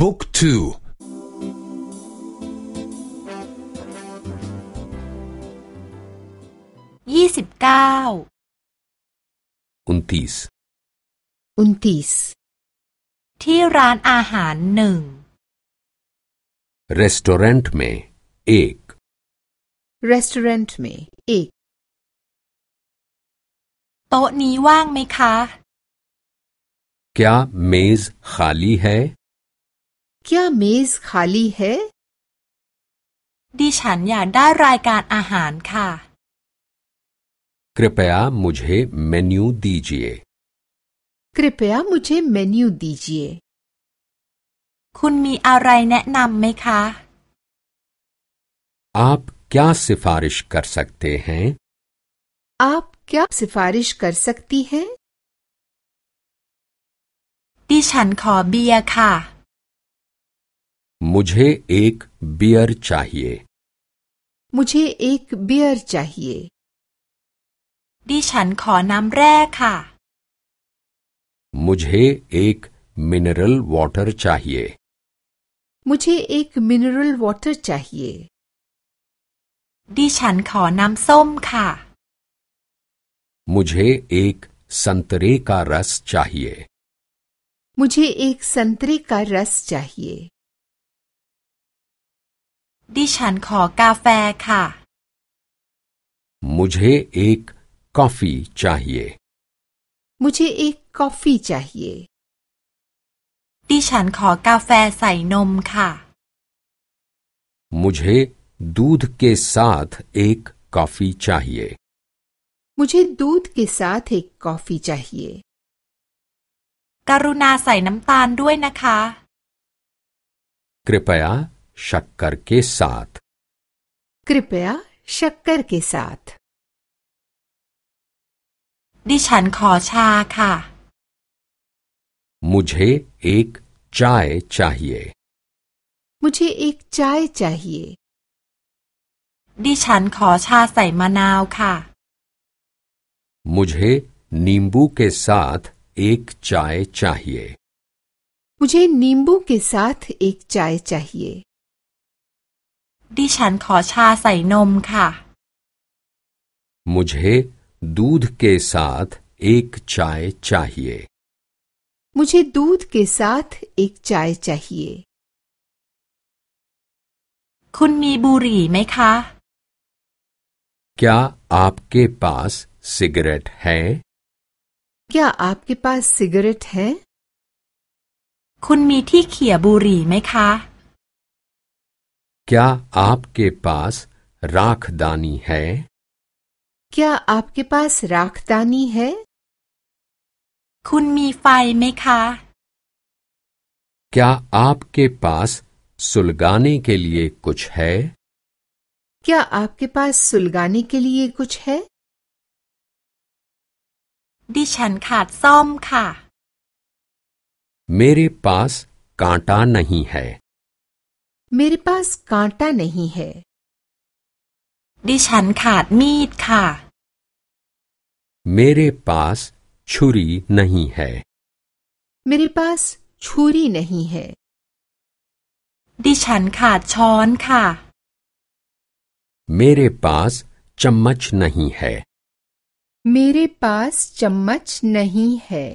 บุ๊กทู ยี่สิบเก้า उनतीस उनतीस ที่ร้านอาหารหนึ่ง रेस्टोरेंट में एक रेस्टोरेंट में एक โต๊ะนี้ว่างไหมคะ क्या मेज खाली है क्या मेज खाली है ดิฉันอยากได้รายการอาหารค่ะ कृपया मुझे मेन्यू दीजिए कृपया मुझे मेन्यू दीजिए คุณมีอะไรแนะนำไหมคะ आप क्या सिफारिश कर सकते हैं आप क्या सिफारिश कर सकती हैं ดิฉันขอเบียร์ค่ะ मुझे एक बियर चाहिए मुझे एक बियर चाहिए ดิฉันขอน้ำแร่ค่ะ मुझे एक मिनरल वाटर चाहिए मुझे एक मिनरल वाटर चाहिए ดิฉันขอน้ำส้มค่ะ मुझे एक संतरे का रस चाहिए मुझे एक संतरे का रस चाहिए ดิฉันขอกาแฟค่ะ मुझे एक कॉफी चाहिए मुझे एक कॉफी चाहिए ดิฉันขอกาแฟใส่นมค่ะ मुझे दूध के साथ एक कॉफी चाहिए मुझे दूध के साथ एक कॉफी चाहिए กรุณาใส่น้ำตาลด้วยนะคะ कृपया शक्कर के साथ कृपया शक्कर के साथ ดิฉันขอชาค่ะ मुझे एक चाय चाहिए मुझे एक चाय चाहिए ดิฉันขอชาใส่มะนาวค่ะ मुझे नींबू के साथ एक चाय चाहिए मुझे नींबू के साथ एक चाय चाहिए ดิฉันขอชาใส่นมค่ะ मुझे दूध के साथ एक चाय चाहिए मुझे दूध के साथ एक चाय चाहिए คุณมีบุหรี่ไหมคะ क्या आपके पास सिगरेट है क्या आपके पास सिगरेट है คุณมีที่เขี่ยบุหรี่ไหมคะ क्या आपके पास राखदानी है क्या आपके पास राखदानी है คุณมีไฟไหมคะ क्या आपके पास सुलगाने के लिए कुछ है क्या आपके पास सुलगाने के लिए कुछ है ดิฉันขาดซ่อมค่ะ मेरे पास कांटा नहीं है मेरे पास कांटा नहीं है ดิฉันขาดมีดค่ะ मेरे पास छुरी नहीं है मेरे पास छुरी नहीं है ดิฉันขาดช้อนค่ะ मेरे पास चम्मच नहीं है मेरे पास चम्मच नहीं है